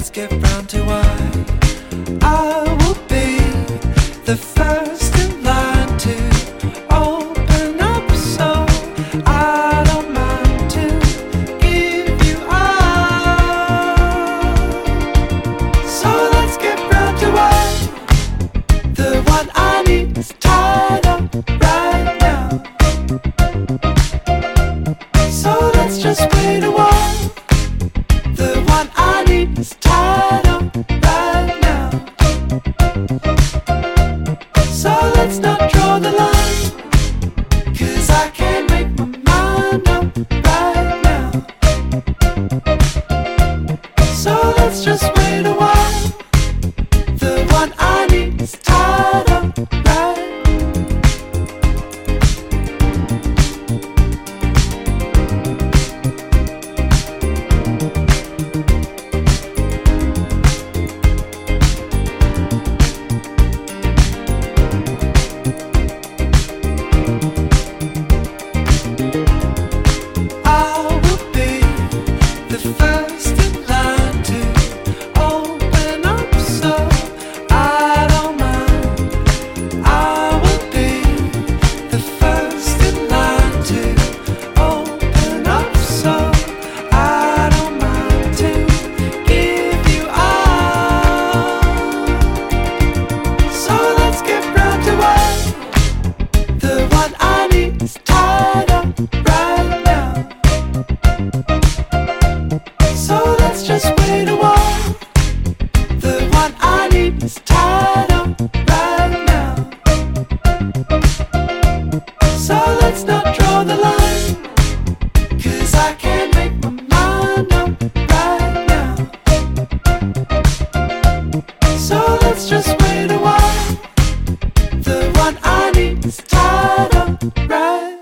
let's get round to why I will be the first. I need is tied up right now. So let's just wait a while. The one I need is tied up right now. So let's not draw the line. I can't. and I need to start up ride.